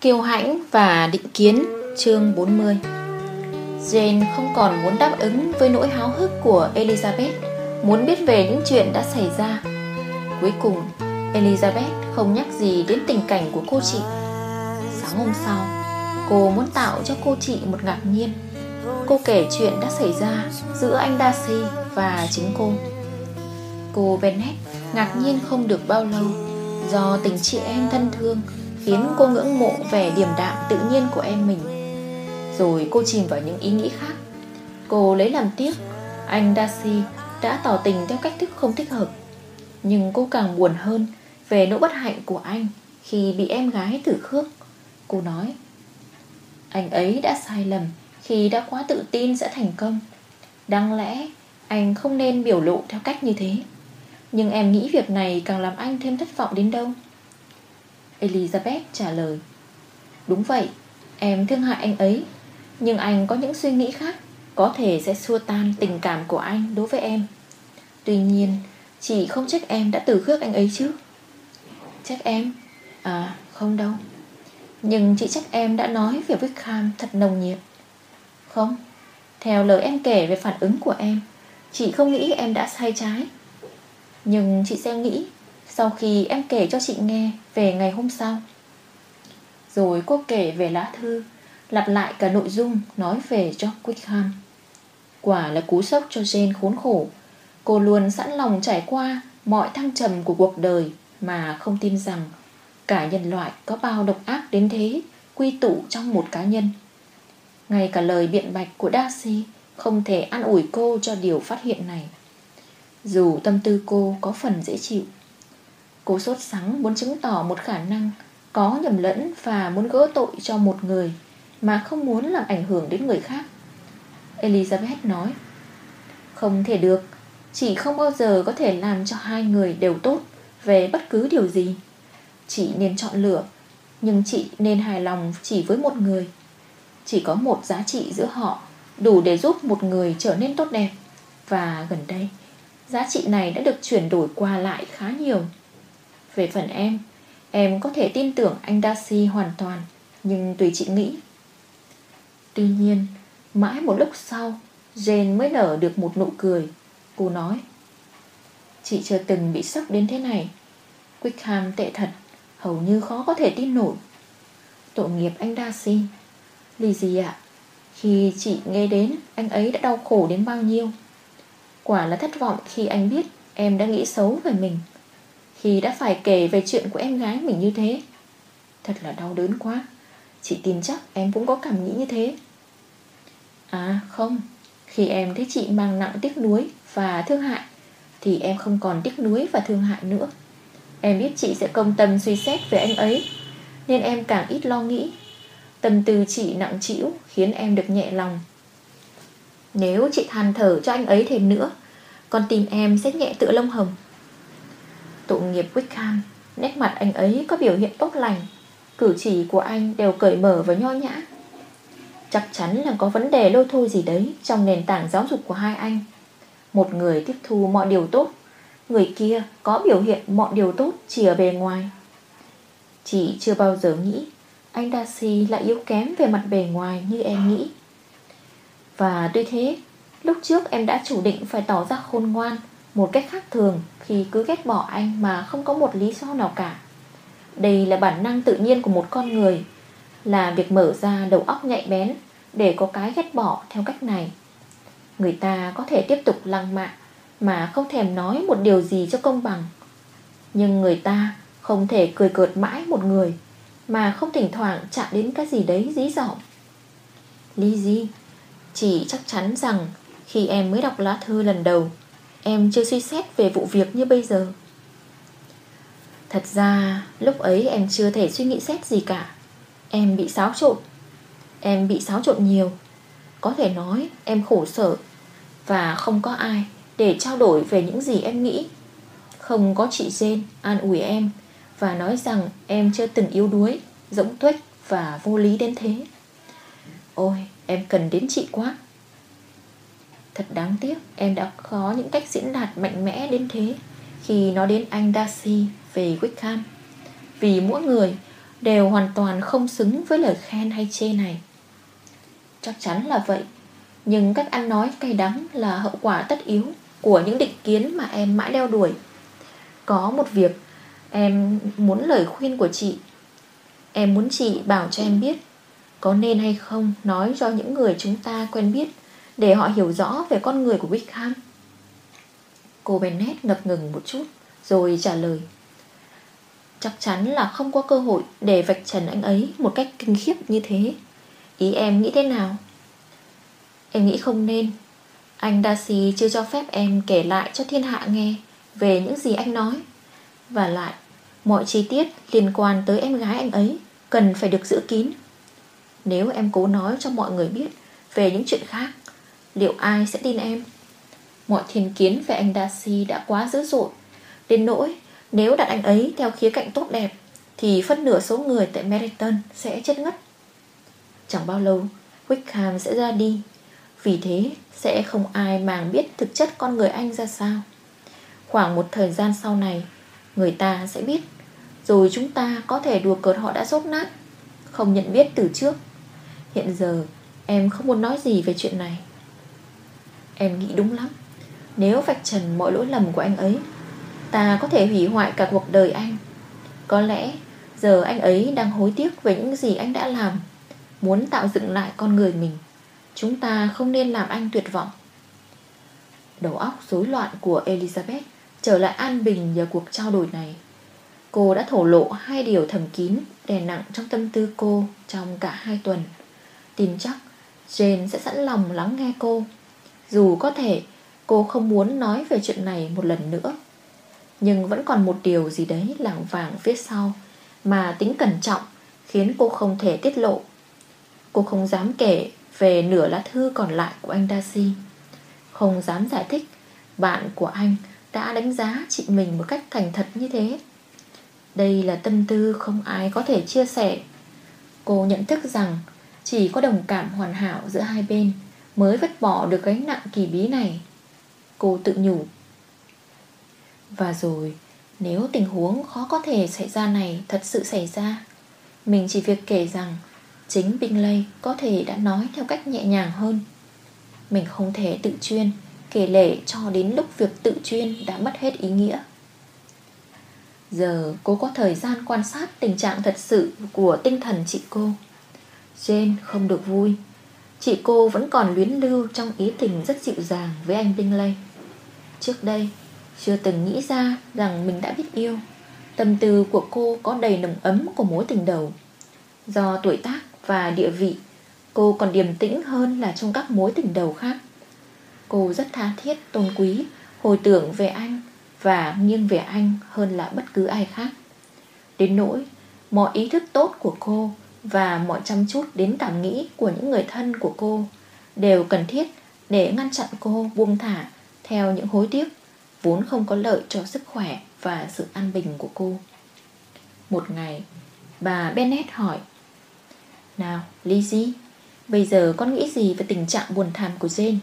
Kiêu hãnh và định kiến, chương 40 Jane không còn muốn đáp ứng với nỗi háo hức của Elizabeth, Muốn biết về những chuyện đã xảy ra. Cuối cùng, Elizabeth không nhắc gì đến tình cảnh của cô chị. Sáng hôm sau, Cô muốn tạo cho cô chị một ngạc nhiên. Cô kể chuyện đã xảy ra giữa anh Darcy và chính cô. Cô Bennet ngạc nhiên không được bao lâu, Do tình chị em thân thương Khiến cô ngưỡng mộ vẻ điềm đạm tự nhiên của em mình. Rồi cô chìm vào những ý nghĩ khác. Cô lấy làm tiếc, Anh Darcy đã tỏ tình theo cách thức không thích hợp. Nhưng cô càng buồn hơn Về nỗi bất hạnh của anh Khi bị em gái tử khước. Cô nói, Anh ấy đã sai lầm Khi đã quá tự tin sẽ thành công. Đáng lẽ anh không nên biểu lộ theo cách như thế. Nhưng em nghĩ việc này càng làm anh thêm thất vọng đến đâu. Elizabeth trả lời. Đúng vậy, Em thương hại anh ấy, Nhưng anh có những suy nghĩ khác, Có thể sẽ xua tan tình cảm của anh đối với em. Tuy nhiên, Chị không trách em đã từ khước anh ấy chứ. Trách em? À không đâu. Nhưng chị trách em đã nói về Wickham thật nồng nhiệt. Không, Theo lời em kể về phản ứng của em, Chị không nghĩ em đã sai trái. Nhưng chị sẽ nghĩ sau khi em kể cho chị nghe Về ngày hôm sau. Rồi cô kể về lá thư, Lặp lại cả nội dung Nói về George Wickham Quả là cú sốc cho Jane khốn khổ. Cô luôn sẵn lòng trải qua Mọi thăng trầm của cuộc đời Mà không tin rằng Cả nhân loại có bao độc ác đến thế Quy tụ trong một cá nhân. Ngay cả lời biện bạch của Darcy Không thể an ủi cô cho điều phát hiện này. Dù tâm tư cô có phần dễ chịu Cô sốt sắng muốn chứng tỏ một khả năng Có nhầm lẫn và muốn gỡ tội cho một người Mà không muốn làm ảnh hưởng đến người khác. Elizabeth nói, Không thể được. Chị không bao giờ có thể làm cho hai người đều tốt Về bất cứ điều gì. Chị nên chọn lựa, Nhưng chị nên hài lòng chỉ với một người. Chỉ có một giá trị giữa họ Đủ để giúp một người trở nên tốt đẹp. Và gần đây, Giá trị này đã được chuyển đổi qua lại khá nhiều. Về phần em. Em có thể tin tưởng anh Darcy hoàn toàn, Nhưng tùy chị nghĩ. Tuy nhiên, Mãi một lúc sau, Jane mới nở được một nụ cười. Cô nói, Chị chưa từng bị sốc đến thế này. Wickham tệ thật, Hầu như khó có thể tin nổi. Tội nghiệp anh Darcy. Lizzie ạ, Khi chị nghe đến Anh ấy đã đau khổ đến bao nhiêu? Quả là thất vọng khi anh biết Em đã nghĩ xấu về mình. Khi đã phải kể về chuyện của em gái mình như thế. Thật là đau đớn quá. Chị tin chắc em cũng có cảm nghĩ như thế. À không. Khi em thấy chị mang nặng tiếc nuối Và thương hại, Thì em không còn tiếc nuối và thương hại nữa. Em biết chị sẽ công tâm suy xét về anh ấy, Nên em càng ít lo nghĩ. Tâm tư chị nặng chịu Khiến em được nhẹ lòng. Nếu chị than thở cho anh ấy thêm nữa, Con tim em sẽ nhẹ tựa lông hồng. Tội nghiệp Wickham Nét mặt anh ấy có biểu hiện tốt lành. Cử chỉ của anh đều cởi mở và nho nhã. Chắc chắn là có vấn đề lôi thôi gì đấy Trong nền tảng giáo dục của hai anh. Một người tiếp thu mọi điều tốt, Người kia có biểu hiện mọi điều tốt chỉ ở bề ngoài. Chị chưa bao giờ nghĩ Anh Darcy lại yếu kém về mặt bề ngoài như em nghĩ. Và tuy thế, Lúc trước em đã chủ định phải tỏ ra khôn ngoan một cách khác thường, Khi cứ ghét bỏ anh mà không có một lý do nào cả. Đây là bản năng tự nhiên của một con người, Là việc mở ra đầu óc nhạy bén Để có cái ghét bỏ theo cách này. Người ta có thể tiếp tục lăng mạ mà không thèm nói một điều gì cho công bằng. Nhưng người ta không thể cười cợt mãi một người Mà không thỉnh thoảng chạm đến cái gì đấy dí dỏm. Gì? Chỉ chắc chắn rằng Khi em mới đọc lá thư lần đầu Em chưa suy xét về vụ việc như bây giờ. Thật ra, lúc ấy em chưa thể suy nghĩ xét gì cả. Em bị xáo trộn. Em bị xáo trộn nhiều. Có thể nói, em khổ sở Và không có ai để trao đổi về những gì em nghĩ. Không có chị Jane an ủi em Và nói rằng em chưa từng yếu đuối Giống tuếch và vô lý đến thế. Ôi, em cần đến chị quá. Thật đáng tiếc. Em đã có những cách diễn đạt mạnh mẽ đến thế Khi nói đến anh Darcy về Wickham. Vì mỗi người Đều hoàn toàn không xứng với lời khen hay chê này. Chắc chắn là vậy, Nhưng cách ăn nói cay đắng là hậu quả tất yếu Của những định kiến mà em mãi đeo đuổi. Có một việc Em muốn lời khuyên của chị. Em muốn chị bảo cho em biết Có nên hay không nói cho những người chúng ta quen biết để họ hiểu rõ về con người của Wickham Cô Bennett ngập ngừng một chút, Rồi trả lời. Chắc chắn là không có cơ hội Để vạch trần anh ấy một cách kinh khiếp như thế. Ý em nghĩ thế nào? Em nghĩ không nên. Anh Darcy chưa cho phép em kể lại cho thiên hạ nghe Về những gì anh nói. Và lại, Mọi chi tiết liên quan tới em gái anh ấy Cần phải được giữ kín. Nếu em cố nói cho mọi người biết Về những chuyện khác Liệu ai sẽ tin em? Mọi thiên kiến về anh Darcy đã quá dữ dội. Đến nỗi, Nếu đặt anh ấy theo khía cạnh tốt đẹp, Thì phân nửa số người tại Meriton sẽ chết ngất. Chẳng bao lâu, Wickham sẽ ra đi. Vì thế, sẽ không ai màng biết thực chất con người anh ra sao. Khoảng một thời gian sau này, Người ta sẽ biết. Rồi chúng ta có thể đùa cợt họ đã rốt nát, Không nhận biết từ trước. Hiện giờ, em không muốn nói gì về chuyện này. Em nghĩ đúng lắm. Nếu vạch trần mọi lỗi lầm của anh ấy, Ta có thể hủy hoại cả cuộc đời anh. Có lẽ Giờ anh ấy đang hối tiếc về những gì anh đã làm, Muốn tạo dựng lại con người mình. Chúng ta không nên làm anh tuyệt vọng. Đầu óc rối loạn của Elizabeth Trở lại an bình nhờ cuộc trao đổi này. Cô đã thổ lộ hai điều thầm kín Đè nặng trong tâm tư cô Trong cả hai tuần. Tin chắc Jane sẽ sẵn lòng lắng nghe cô. Dù có thể cô không muốn nói về chuyện này một lần nữa, Nhưng vẫn còn một điều gì đấy lảng vàng phía sau Mà tính cẩn trọng Khiến cô không thể tiết lộ. Cô không dám kể về nửa lá thư còn lại của anh Darcy, Không dám giải thích Bạn của anh đã đánh giá chị mình một cách thành thật như thế. Đây là tâm tư không ai có thể chia sẻ. Cô nhận thức rằng Chỉ có đồng cảm hoàn hảo giữa hai bên Mới vứt bỏ được gánh nặng kỳ bí này. Cô tự nhủ. Và rồi, Nếu tình huống khó có thể xảy ra này Thật sự xảy ra, Mình chỉ việc kể rằng Chính Bingley có thể đã nói theo cách nhẹ nhàng hơn. Mình không thể tự chuyên, Kể lể cho đến lúc việc tự chuyên đã mất hết ý nghĩa. Giờ cô có thời gian quan sát tình trạng thật sự của tinh thần chị cô. Jane không được vui Chị cô vẫn còn luyến lưu trong ý tình rất dịu dàng với anh Bingley Trước đây, Chưa từng nghĩ ra rằng mình đã biết yêu. Tâm tư của cô có đầy nồng ấm của mối tình đầu. Do tuổi tác và địa vị, Cô còn điềm tĩnh hơn là trong các mối tình đầu khác. Cô rất tha thiết, tôn quý, Hồi tưởng về anh Và nghiêng về anh hơn là bất cứ ai khác. Đến nỗi, Mọi ý thức tốt của cô và mọi chăm chút đến cảm nghĩ Của những người thân của cô Đều cần thiết để ngăn chặn cô buông thả Theo những hối tiếc Vốn không có lợi cho sức khỏe Và sự an bình của cô. Một ngày Bà Bennett hỏi nào, Lizzie Bây giờ con nghĩ gì về tình trạng buồn thảm của Jane?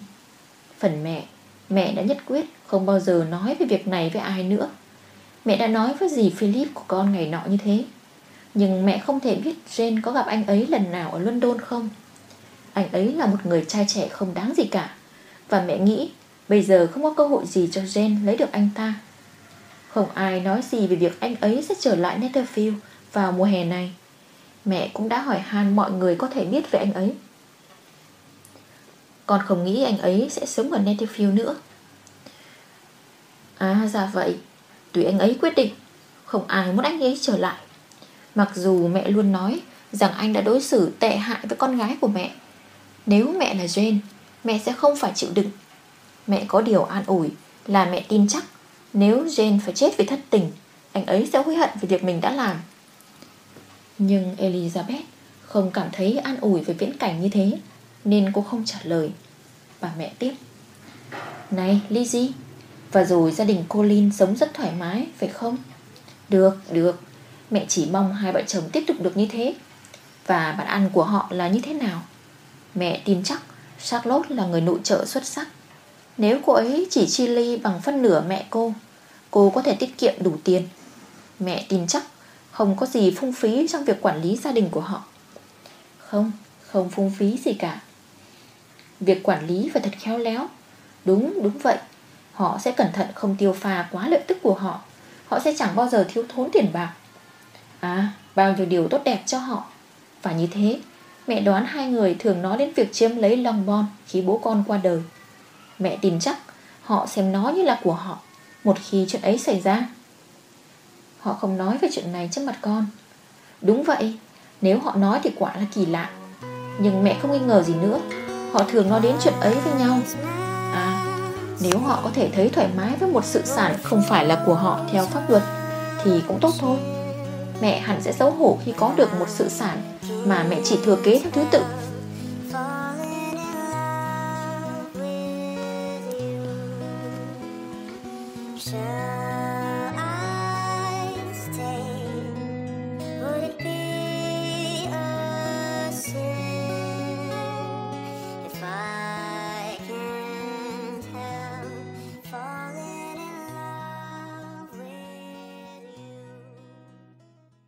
Phần mẹ Mẹ đã nhất quyết không bao giờ nói về việc này với ai nữa. Mẹ đã nói với dì Philip của con ngày nọ như thế. Nhưng mẹ không thể biết Jane có gặp anh ấy lần nào ở London không? Anh ấy là một người trai trẻ không đáng gì cả. Và mẹ nghĩ, Bây giờ không có cơ hội gì cho Jane lấy được anh ta. Không ai nói gì về việc anh ấy sẽ trở lại Netherfield vào mùa hè này. Mẹ cũng đã hỏi han mọi người có thể biết về anh ấy. Con không nghĩ anh ấy sẽ sống ở Netherfield nữa. À ra vậy. Tùy anh ấy quyết định. Không ai muốn anh ấy trở lại. Mặc dù mẹ luôn nói Rằng anh đã đối xử tệ hại với con gái của mẹ. Nếu mẹ là Jane Mẹ sẽ không phải chịu đựng. Mẹ có điều an ủi Là mẹ tin chắc Nếu Jane phải chết vì thất tình Anh ấy sẽ hối hận về việc mình đã làm. Nhưng Elizabeth không cảm thấy an ủi về viễn cảnh như thế Nên cô không trả lời. Bà mẹ tiếp. Này Lizzie Và rồi gia đình Colin sống rất thoải mái Phải không? Được, được. Mẹ chỉ mong hai vợ chồng tiếp tục được như thế. Và bàn ăn của họ là như thế nào? Mẹ tin chắc Charlotte là người nội trợ xuất sắc. Nếu cô ấy chỉ chi ly bằng phân nửa mẹ cô Cô có thể tiết kiệm đủ tiền. Mẹ tin chắc Không có gì phung phí trong việc quản lý gia đình của họ. Không, không phung phí gì cả. Việc quản lý phải thật khéo léo. Đúng, đúng vậy. Họ sẽ cẩn thận không tiêu pha quá lợi tức của họ. Họ sẽ chẳng bao giờ thiếu thốn tiền bạc. À, bao nhiêu điều tốt đẹp cho họ. Và như thế Mẹ đoán hai người thường nói đến việc chiếm lấy lòng Bon Khi bố con qua đời. Mẹ tin chắc Họ xem nó như là của họ Một khi chuyện ấy xảy ra. Họ không nói về chuyện này trước mặt con. Đúng vậy Nếu họ nói thì quả là kỳ lạ. Nhưng mẹ không nghi ngờ gì nữa. Họ thường nói đến chuyện ấy với nhau. À Nếu họ có thể thấy thoải mái với một sự sản Không phải là của họ theo pháp luật Thì cũng tốt thôi mẹ hẳn sẽ xấu hổ khi có được một sự sản mà mẹ chỉ thừa kế theo thứ tự. Yeah.